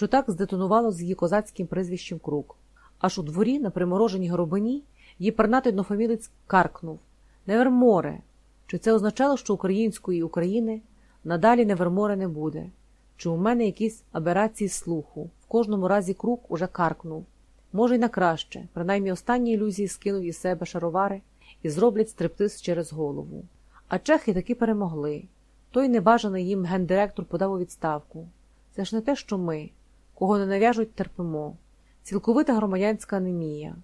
що так здетонувало з її козацьким прізвищем круг. Аж у дворі, на примороженій горобині, її пернатий однофамілець каркнув Неверморе. Чи це означало, що української України надалі Неверморе не буде? Чи у мене якісь аберації слуху? В кожному разі круг уже каркнув. Може, й на краще, принаймні останні ілюзії скинув із себе шаровари і зроблять стриптиз через голову. А чехи таки перемогли. Той небажаний їм гендиректор подав у відставку. Це ж не те, що ми, кого не нав'яжуть, терпимо. Цілковита громадянська анемія.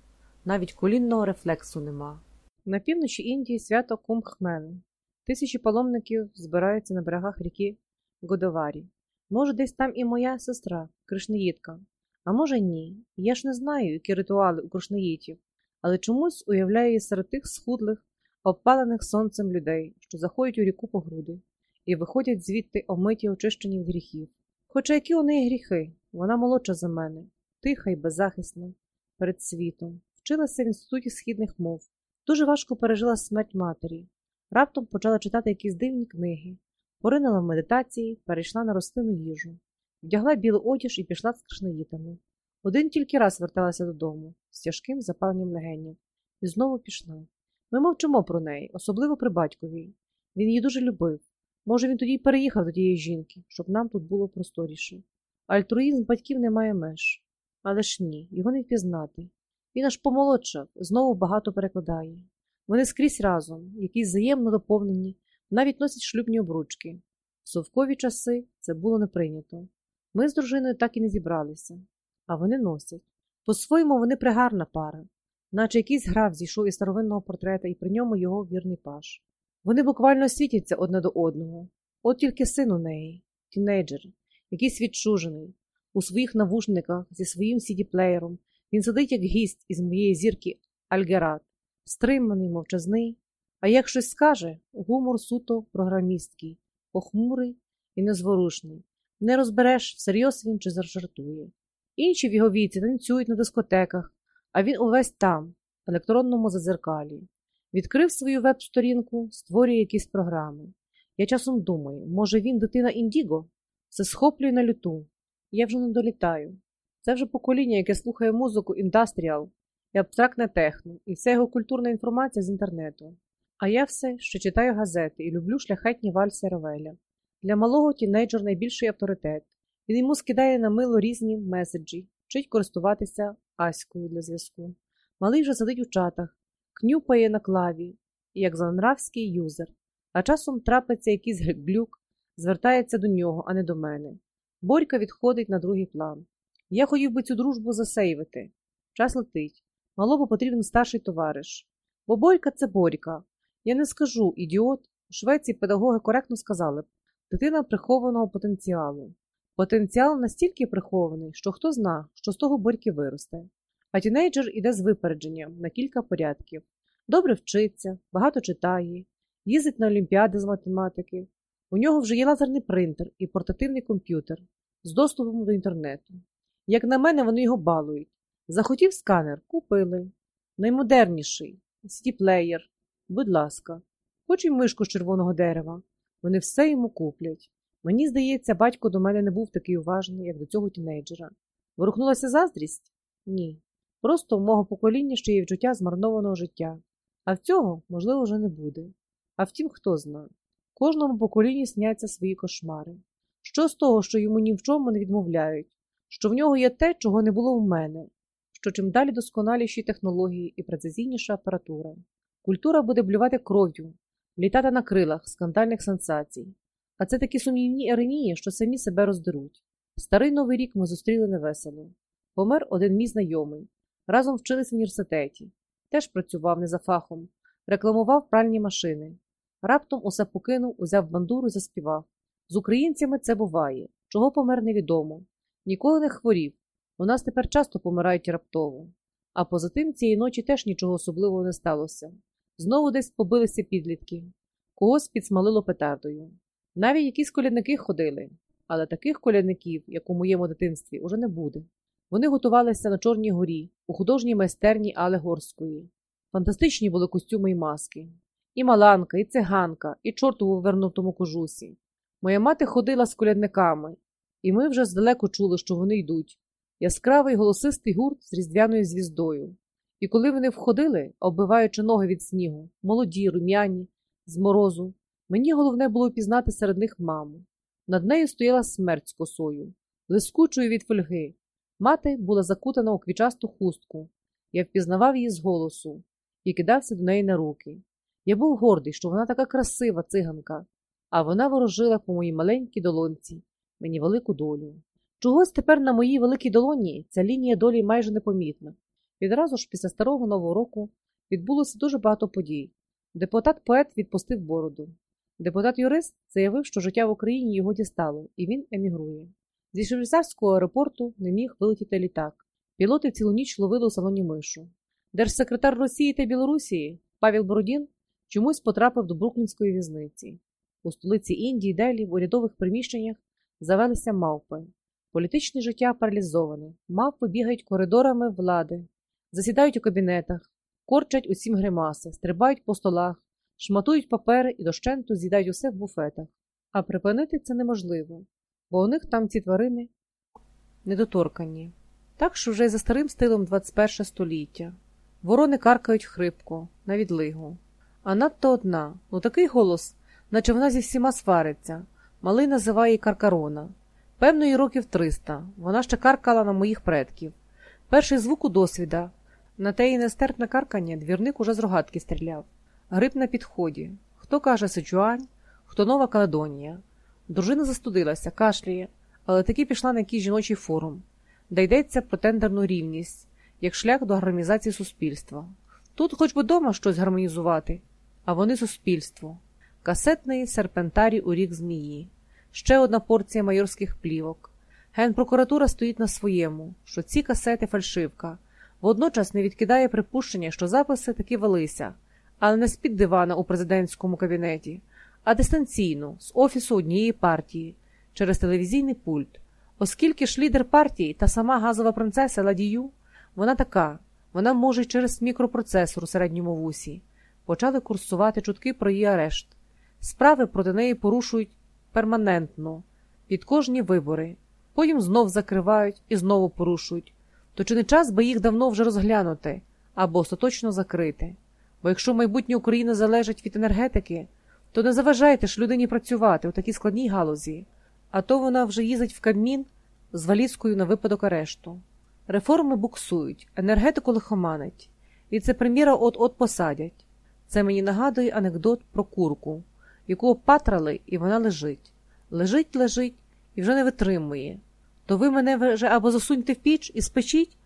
Навіть колінного рефлексу нема. На півночі Індії свято Кумбхмен. Тисячі паломників збираються на берегах ріки Годоварі. Може, десь там і моя сестра, Кришнеїдка. А може, ні. Я ж не знаю, які ритуали у кришнаїтів, але чомусь уявляю її серед тих схудлих, обпалених сонцем людей, що заходять у ріку по груди, і виходять звідти омиті очищені від гріхів. Хоча які у неї гріхи, вона молодша за мене, тиха і беззахисна, перед світом, вчилася в інституті східних мов, дуже важко пережила смерть матері, раптом почала читати якісь дивні книги, поринула в медитації, перейшла на рослинну їжу, вдягла білий одяж і пішла з кришнаїтами. Один тільки раз верталася додому з тяжким запаленням легенів, і знову пішла. Ми мовчимо про неї, особливо при батькові. Він її дуже любив. Може, він тоді й переїхав до тієї жінки, щоб нам тут було просторіше. Альтруїзм батьків не має меж. Але ж ні, його не впізнати. Він аж помолодшав, знову багато перекладає. Вони скрізь разом, якісь взаємно доповнені, навіть носять шлюбні обручки. В совкові часи це було не прийнято. Ми з дружиною так і не зібралися, а вони носять. По-своєму, вони пригарна пара, наче якийсь граф зійшов із старовинного портрета і при ньому його вірний паш. Вони буквально світяться одне до одного. От тільки син у неї, тінейджер, якийсь відчужений, у своїх навушниках зі своїм сіді-плеєром. Він сидить як гість із моєї зірки Альгерат, стриманий, мовчазний, а як щось скаже, гумор суто програмістський, похмурий і незворушний. Не розбереш, всерйоз він чи зажартує. Інші в його віці танцюють на дискотеках, а він увесь там, в електронному зазеркалі. Відкрив свою веб-сторінку, створює якісь програми. Я часом думаю, може він дитина індіго? Все схоплює на люту. Я вже не долітаю. Це вже покоління, яке слухає музику індастріал і абстрактне техно, і вся його культурна інформація з інтернету. А я все ще читаю газети і люблю шляхетні вальси Равеля. Для малого тінейджер найбільший авторитет. Він йому скидає на мило різні меседжі, вчить користуватися аською для зв'язку. Малий вже сидить у чатах, кнюпає на клаві, як занравський юзер, а часом трапиться якийсь глюк, звертається до нього, а не до мене. Борька відходить на другий план. Я хотів би цю дружбу засейвити. Час летить. Малому потрібен старший товариш. Бо Борька це Борька. Я не скажу ідіот. У Швеції педагоги коректно сказали б дитина прихованого потенціалу. Потенціал настільки прихований, що хто зна, що з того Борьки виросте. А тінейджер іде з випередженням на кілька порядків. Добре вчиться, багато читає, їздить на олімпіади з математики. У нього вже є лазерний принтер і портативний комп'ютер з доступом до інтернету. Як на мене, вони його балують. Захотів сканер, купили. Наймодерніший, стіплеєр. Будь ласка, хоч і мишку з червоного дерева. Вони все йому куплять. Мені здається, батько до мене не був такий уважний, як до цього тінейджера. Ворухнулася заздрість? Ні. Просто в мого покоління ще є відчуття змарнованого життя. А в цього, можливо, вже не буде. А втім, хто знає. Кожному поколінню сняться свої кошмари. Що з того, що йому ні в чому не відмовляють, що в нього є те, чого не було в мене, що чим далі досконаліші технології і прецизійніша апаратура. Культура буде блювати кров'ю, літати на крилах скандальних сенсацій. А це такі сумнівні еренії, що самі себе роздеруть. Старий новий рік ми зустріли невесело. Помер один мій знайомий. Разом вчились в університеті. Теж працював не за фахом, рекламував пральні машини. Раптом усе покинув, узяв бандуру заспівав. З українцями це буває. Чого помер невідомо. Ніколи не хворів. У нас тепер часто помирають раптово. А поза тим цієї ночі теж нічого особливого не сталося. Знову десь побилися підлітки, когось підсмалило петардою. Навіть якісь колядники ходили, але таких колядників, як у моєму дитинстві, уже не буде. Вони готувалися на Чорній горі, у художній майстерні Але Горської. Фантастичні були костюми й маски. І маланка, і циганка, і чорту у вернутому кожусі. Моя мати ходила з колядниками, і ми вже здалеку чули, що вони йдуть. Яскравий голосистий гурт з різдвяною звіздою. І коли вони входили, оббиваючи ноги від снігу, молоді, рум'яні, з морозу, мені головне було пізнати серед них маму. Над нею стояла смерть з косою, блискучою від фольги. Мати була закутана у квічасту хустку. Я впізнавав її з голосу і кидався до неї на руки. Я був гордий, що вона така красива циганка, а вона ворожила по моїй маленькій долонці, мені велику долю. Чогось тепер на моїй великій долоні ця лінія долі майже непомітна. Відразу ж після старого нового року відбулося дуже багато подій. Депутат-поет відпустив бороду. Депутат-юрист заявив, що життя в Україні його дістало, і він емігрує. Зі швейцарського аеропорту не міг вилетіти літак. Пілоти цілу ніч ловили у салоні мишу. Держсекретар Росії та Білорусії Павел Бородін чомусь потрапив до Бруклінської в'язниці. У столиці Індії далі в урядових приміщеннях завелися мавпи. Політичне життя паралізоване. Мавпи бігають коридорами влади, засідають у кабінетах, корчать усім гримаси, стрибають по столах, шматують папери і дощенту з'їдають усе в буфетах. А припинити це неможливо, бо у них там ці тварини недоторкані. Так що вже за старим стилем 21 століття. Ворони каркають хрипко, на відлигу. А надто одна, ну такий голос, наче вона зі всіма свариться. Малий називає її Каркарона. Певно, їй років 300. Вона ще каркала на моїх предків. Перший звук у досвіда. На те її нестерпне каркання двірник уже з рогатки стріляв. Гриб на підході. Хто каже Сичуань, хто Нова Каледонія. Дружина застудилася, кашляє, але таки пішла на якийсь жіночий форум, де йдеться про тендерну рівність, як шлях до гармонізації суспільства. Тут хоч би дома щось гармонізувати, а вони суспільство. Касетний серпентарій у рік змії. Ще одна порція майорських плівок. Генпрокуратура стоїть на своєму, що ці касети фальшивка. Водночас не відкидає припущення, що записи таки велися, але не з-під дивана у президентському кабінеті, а дистанційно, з офісу однієї партії, через телевізійний пульт. Оскільки ж лідер партії та сама газова принцеса Ладію, вона така, вона може через мікропроцесор у середньому вусі. Почали курсувати чутки про її арешт. Справи проти неї порушують перманентно, під кожні вибори, потім знов закривають і знову порушують. То чи не час би їх давно вже розглянути або остаточно закрити? Бо якщо майбутнє України залежить від енергетики, то не заважайте ж людині працювати у такій складній галузі, а то вона вже їздить в Кабмін з валізкою на випадок арешту. Реформи буксують, енергетику лихоманить, віце-прем'єра от-от посадять. Це мені нагадує анекдот про курку, яку опатрали, і вона лежить. Лежить, лежить і вже не витримує. То ви мене вже або засуньте в піч і спечіть,